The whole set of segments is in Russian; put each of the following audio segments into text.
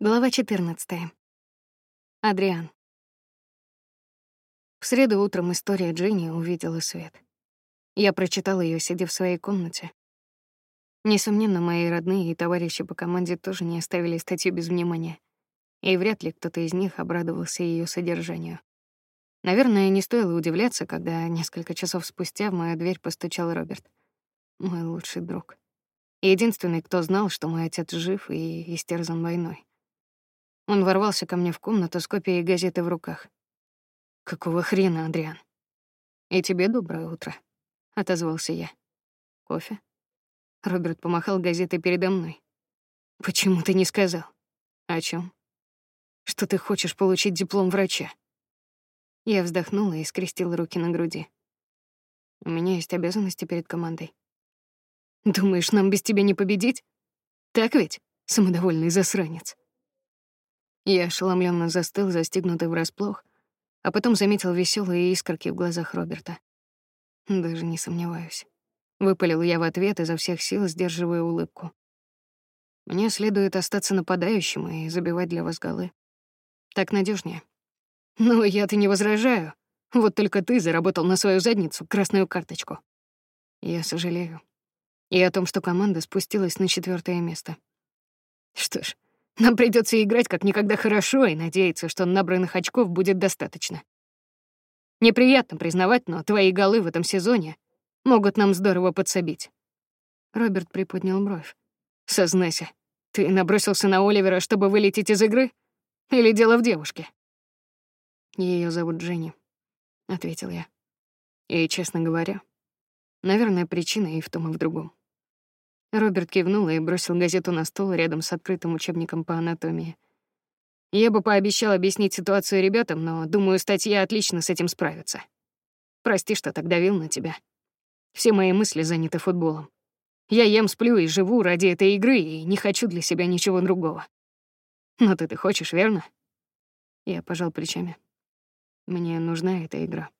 Глава 14. Адриан. В среду утром история Дженни увидела свет. Я прочитала ее, сидя в своей комнате. Несомненно, мои родные и товарищи по команде тоже не оставили статью без внимания, и вряд ли кто-то из них обрадовался ее содержанию. Наверное, не стоило удивляться, когда несколько часов спустя в мою дверь постучал Роберт, мой лучший друг. Единственный, кто знал, что мой отец жив и истерзан войной. Он ворвался ко мне в комнату с копией газеты в руках. Какого хрена, Адриан? И тебе доброе утро, отозвался я. Кофе? Роберт помахал газетой передо мной. Почему ты не сказал? О чем? Что ты хочешь получить диплом врача? Я вздохнула и скрестила руки на груди. У меня есть обязанности перед командой. Думаешь, нам без тебя не победить? Так ведь, самодовольный засранец. Я ошеломленно застыл, застигнутый врасплох, а потом заметил веселые искорки в глазах Роберта. Даже не сомневаюсь. Выпалил я в ответ изо всех сил, сдерживая улыбку. Мне следует остаться нападающим и забивать для вас голы. Так надежнее. Ну, я-то не возражаю. Вот только ты заработал на свою задницу красную карточку. Я сожалею. И о том, что команда спустилась на четвертое место. Что ж, нам придется играть как никогда хорошо и надеяться, что набранных очков будет достаточно. Неприятно признавать, но твои голы в этом сезоне могут нам здорово подсобить. Роберт приподнял бровь. Сознайся, ты набросился на Оливера, чтобы вылететь из игры? Или дело в девушке? Ее зовут Дженни, ответил я. И, честно говоря, наверное, причина и в том, и в другом. Роберт кивнул и бросил газету на стол рядом с открытым учебником по анатомии. Я бы пообещал объяснить ситуацию ребятам, но думаю, статья отлично с этим справится. Прости, что так давил на тебя. Все мои мысли заняты футболом. Я ем, сплю и живу ради этой игры и не хочу для себя ничего другого. Но ты ты хочешь, верно? Я пожал плечами. Мне нужна эта игра.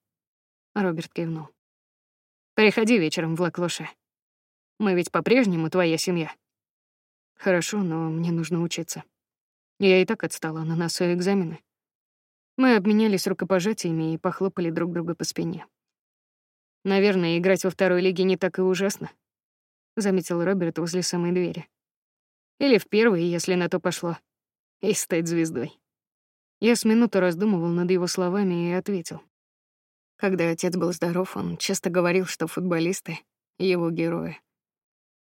Роберт кивнул. Приходи вечером в Лаклоше. Мы ведь по-прежнему твоя семья. Хорошо, но мне нужно учиться. Я и так отстала на носу экзамены. Мы обменялись рукопожатиями и похлопали друг друга по спине. Наверное, играть во второй лиге не так и ужасно, заметил Роберт возле самой двери. Или в первой, если на то пошло, и стать звездой. Я с минуту раздумывал над его словами и ответил. Когда отец был здоров, он часто говорил, что футболисты — его герои.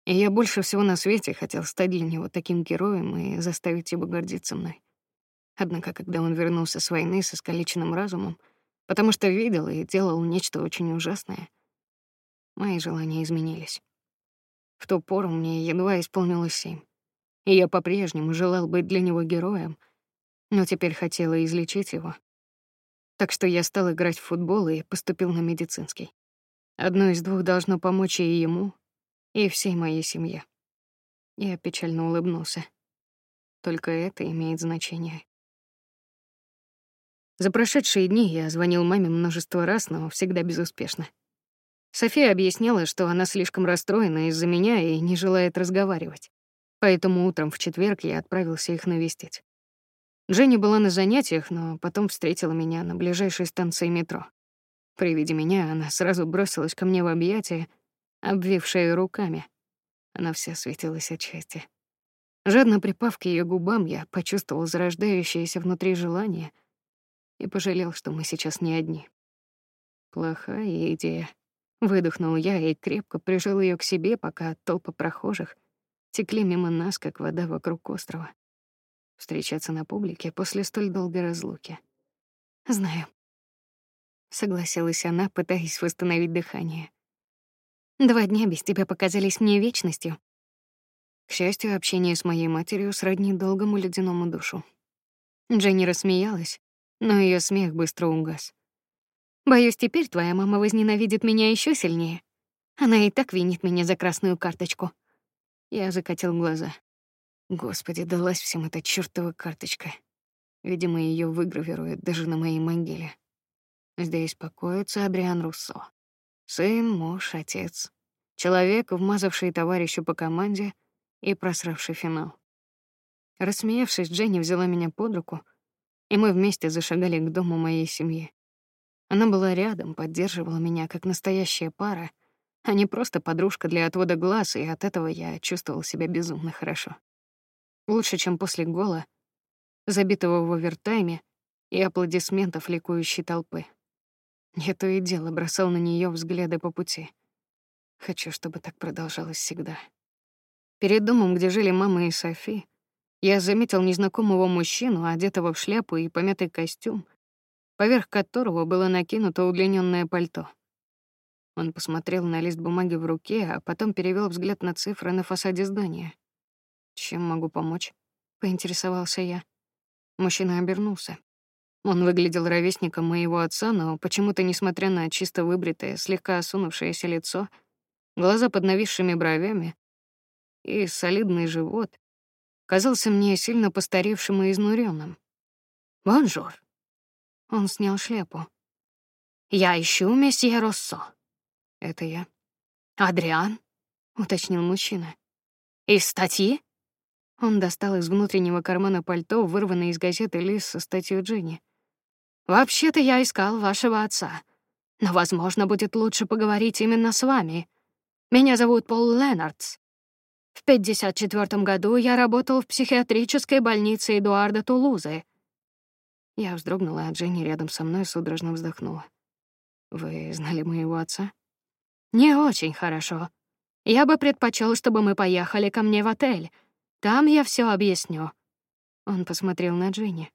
И я больше всего на свете хотел стать для него таким героем и заставить его гордиться мной. Однако, когда он вернулся с войны со искалеченным разумом, потому что видел и делал нечто очень ужасное, мои желания изменились. В ту пору мне едва исполнилось семь, и я по-прежнему желал быть для него героем, но теперь хотела излечить его. Так что я стал играть в футбол и поступил на медицинский. Одно из двух должно помочь и ему, и всей моей семье. Я печально улыбнулся. Только это имеет значение. За прошедшие дни я звонил маме множество раз, но всегда безуспешно. София объясняла, что она слишком расстроена из-за меня и не желает разговаривать. Поэтому утром в четверг я отправился их навестить. Женя была на занятиях, но потом встретила меня на ближайшей станции метро. При виде меня она сразу бросилась ко мне в объятия, обвив шею руками. Она вся светилась от счастья. Жадно припав к ее губам, я почувствовал зарождающееся внутри желание и пожалел, что мы сейчас не одни. Плохая идея. Выдохнул я и крепко прижал ее к себе, пока толпы прохожих текли мимо нас, как вода вокруг острова. Встречаться на публике после столь долгой разлуки. Знаю. Согласилась она, пытаясь восстановить дыхание. Два дня без тебя показались мне вечностью. К счастью, общение с моей матерью сродни долгому ледяному душу. Дженни рассмеялась, но ее смех быстро угас. Боюсь, теперь твоя мама возненавидит меня еще сильнее. Она и так винит меня за красную карточку. Я закатил глаза. Господи, далась всем эта чёртова карточка. Видимо, ее выгравируют даже на моей могиле. Здесь покоится Адриан Руссо. Сын, муж, отец. Человек, вмазавший товарищу по команде и просравший финал. Рассмеявшись, Дженни взяла меня под руку, и мы вместе зашагали к дому моей семьи. Она была рядом, поддерживала меня как настоящая пара, а не просто подружка для отвода глаз, и от этого я чувствовал себя безумно хорошо. Лучше, чем после гола, забитого в овертайме и аплодисментов ликующей толпы. Я то и дело бросал на нее взгляды по пути. Хочу, чтобы так продолжалось всегда. Перед домом, где жили мама и Софи, я заметил незнакомого мужчину, одетого в шляпу и помятый костюм, поверх которого было накинуто удлиненное пальто. Он посмотрел на лист бумаги в руке, а потом перевел взгляд на цифры на фасаде здания. Чем могу помочь? поинтересовался я. Мужчина обернулся. Он выглядел ровесником моего отца, но почему-то, несмотря на чисто выбритое, слегка осунувшееся лицо, глаза под нависшими бровями и солидный живот, казался мне сильно постаревшим и изнуренным. «Bonjour!» Он снял шляпу. «Я ищу месье Россо». «Это я». «Адриан?» — уточнил мужчина. «Из статьи?» Он достал из внутреннего кармана пальто вырванный из газеты лист со статьей Дженни. «Вообще-то я искал вашего отца, но, возможно, будет лучше поговорить именно с вами. Меня зовут Пол Леннардс. В 54 году я работал в психиатрической больнице Эдуарда Тулузы. Я вздрогнула, а Дженни рядом со мной судорожно вздохнула. Вы знали моего отца? Не очень хорошо. Я бы предпочел, чтобы мы поехали ко мне в отель. Там я все объясню. Он посмотрел на Дженни.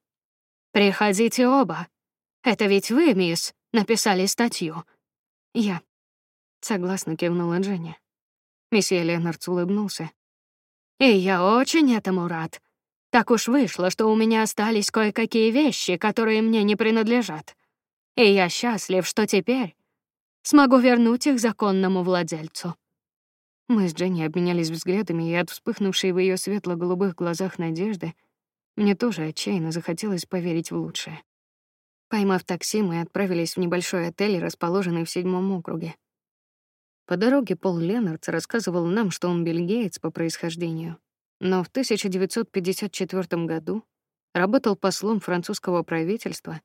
Приходите оба. Это ведь вы, мисс, написали статью. Я. Согласно кивнула Дженни. Месье Ленардс улыбнулся. И я очень этому рад. Так уж вышло, что у меня остались кое-какие вещи, которые мне не принадлежат. И я счастлив, что теперь смогу вернуть их законному владельцу. Мы с Дженни обменялись взглядами, и от вспыхнувшей в ее светло-голубых глазах надежды мне тоже отчаянно захотелось поверить в лучшее. Поймав такси, мы отправились в небольшой отель, расположенный в седьмом округе. По дороге Пол Ленардс рассказывал нам, что он бельгиец по происхождению, но в 1954 году работал послом французского правительства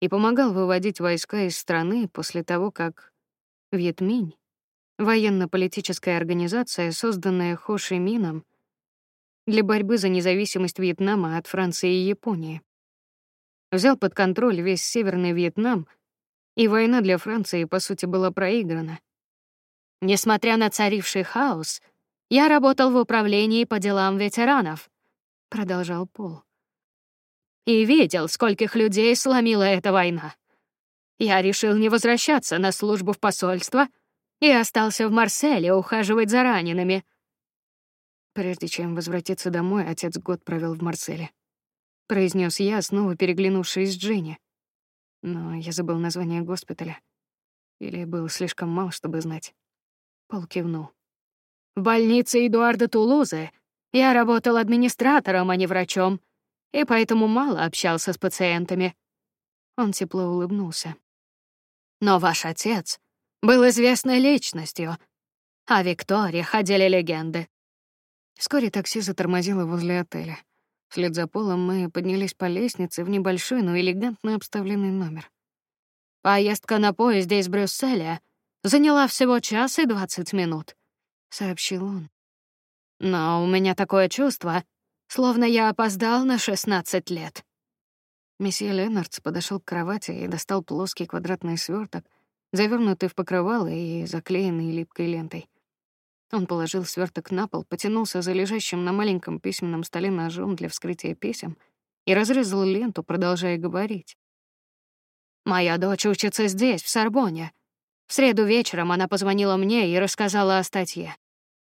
и помогал выводить войска из страны после того, как Вьетминь, военно-политическая организация, созданная Хо Ши Мином для борьбы за независимость Вьетнама от Франции и Японии, взял под контроль весь Северный Вьетнам, и война для Франции, по сути, была проиграна. Несмотря на царивший хаос, я работал в управлении по делам ветеранов, продолжал Пол. И видел, скольких людей сломила эта война. Я решил не возвращаться на службу в посольство и остался в Марселе ухаживать за ранеными. Прежде чем возвратиться домой, отец год провел в Марселе. Произнес я, снова переглянувшись с Дженни. Но я забыл название госпиталя. Или был слишком мал, чтобы знать. Пол кивнул. В больнице Эдуарда Тулузы я работал администратором, а не врачом, и поэтому мало общался с пациентами. Он тепло улыбнулся. Но ваш отец был известной личностью. О Виктории ходили легенды. Вскоре такси затормозило возле отеля. Вслед за Полом мы поднялись по лестнице в небольшой, но элегантно обставленный номер. Поездка на поезде из Брюсселя заняла всего час и двадцать минут сообщил он. Но у меня такое чувство, словно я опоздал на шестнадцать лет. Месье Ленардс подошел к кровати и достал плоский квадратный сверток, завернутый в покрывало и заклеенный липкой лентой. Он положил сверток на пол, потянулся за лежащим на маленьком письменном столе ножом для вскрытия писем и разрезал ленту, продолжая говорить. Моя дочь учится здесь, в Сорбоне. В среду вечером она позвонила мне и рассказала о статье.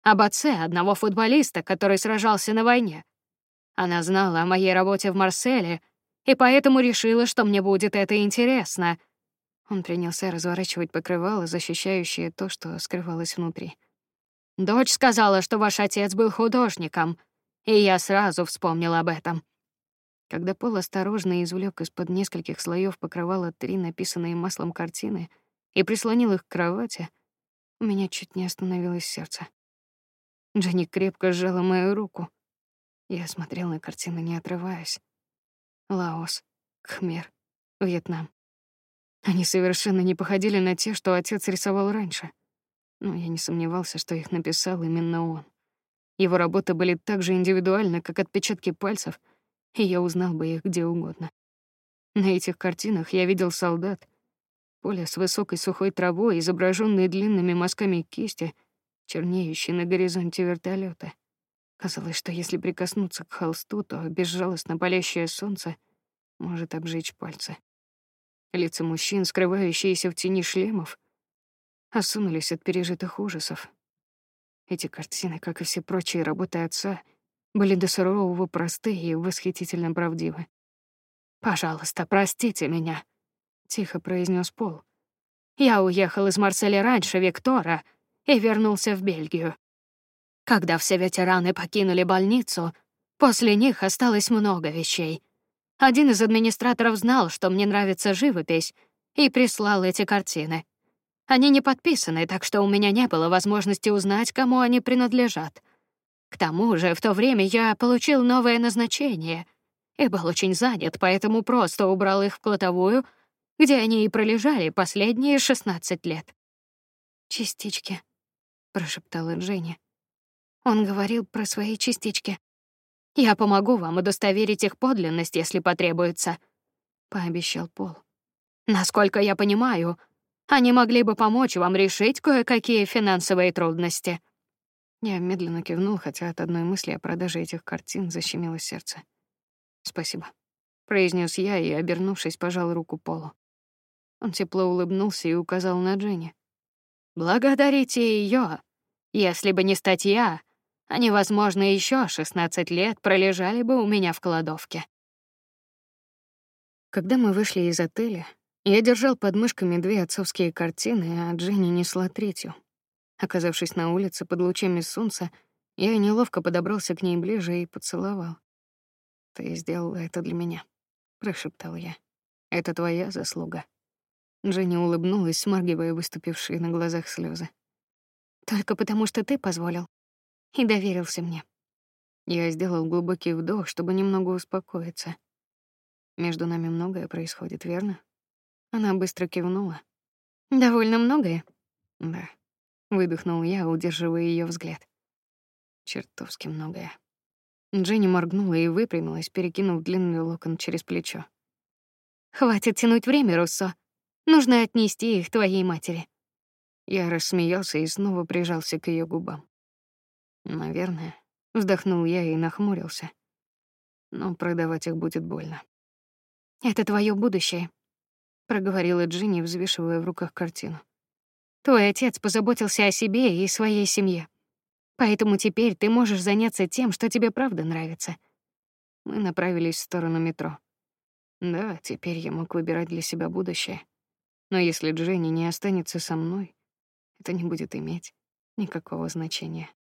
Об отце одного футболиста, который сражался на войне. Она знала о моей работе в Марселе и поэтому решила, что мне будет это интересно. Он принялся разворачивать покрывало, защищающее то, что скрывалось внутри. Дочь сказала, что ваш отец был художником, и я сразу вспомнила об этом. Когда Пол осторожно извлек из-под нескольких слоев покрывала три написанные маслом картины, и прислонил их к кровати, у меня чуть не остановилось сердце. Дженни крепко сжала мою руку. Я смотрел на картины, не отрываясь. Лаос, Khmer, Вьетнам. Они совершенно не походили на те, что отец рисовал раньше. Но я не сомневался, что их написал именно он. Его работы были так же индивидуальны, как отпечатки пальцев, и я узнал бы их где угодно. На этих картинах я видел солдат, поле с высокой сухой травой, изображенные длинными мазками кисти, чернеющие на горизонте вертолета. Казалось, что если прикоснуться к холсту, то безжалостно палящее солнце может обжечь пальцы. Лица мужчин, скрывающиеся в тени шлемов, осунулись от пережитых ужасов. Эти картины, как и все прочие работы отца, были до сурового просты и восхитительно правдивы. Пожалуйста, простите меня, тихо произнес Пол. Я уехал из Марселя раньше Виктора и вернулся в Бельгию. Когда все ветераны покинули больницу, после них осталось много вещей. Один из администраторов знал, что мне нравится живопись, и прислал эти картины. Они не подписаны, так что у меня не было возможности узнать, кому они принадлежат. К тому же, в то время я получил новое назначение и был очень занят, поэтому просто убрал их в кладовую, где они и пролежали последние шестнадцать лет. Частички, прошептала Женя. Он говорил про свои частички. Я помогу вам удостоверить их подлинность, если потребуется, пообещал Пол. Насколько я понимаю, они могли бы помочь вам решить кое-какие финансовые трудности. Я медленно кивнул, хотя от одной мысли о продаже этих картин защемило сердце. Спасибо, произнес я и, обернувшись, пожал руку Полу. Он тепло улыбнулся и указал на Дженни. Благодарите ее. Если бы не статья, они, возможно, еще 16 лет пролежали бы у меня в кладовке. Когда мы вышли из отеля, я держал под мышками две отцовские картины, а Дженни несла третью. Оказавшись на улице под лучами солнца, я неловко подобрался к ней ближе и поцеловал. Ты сделала это для меня, прошептал я. Это твоя заслуга. Дженни улыбнулась, смаргивая выступившие на глазах слезы. Только потому, что ты позволил и доверился мне. Я сделал глубокий вдох, чтобы немного успокоиться. Между нами многое происходит, верно? Она быстро кивнула. Довольно многое. Да. Выдохнул я, удерживая ее взгляд. Чертовски многое. Дженни моргнула и выпрямилась, перекинув длинный локон через плечо. Хватит тянуть время, Руссо. Нужно отнести их твоей матери. Я рассмеялся и снова прижался к ее губам. Наверное, вздохнул я и нахмурился. Но продавать их будет больно. Это твое будущее, проговорила Джинни, взвешивая в руках картину. Твой отец позаботился о себе и своей семье. Поэтому теперь ты можешь заняться тем, что тебе правда нравится. Мы направились в сторону метро. Да, теперь я мог выбирать для себя будущее. Но если Дженни не останется со мной, это не будет иметь никакого значения.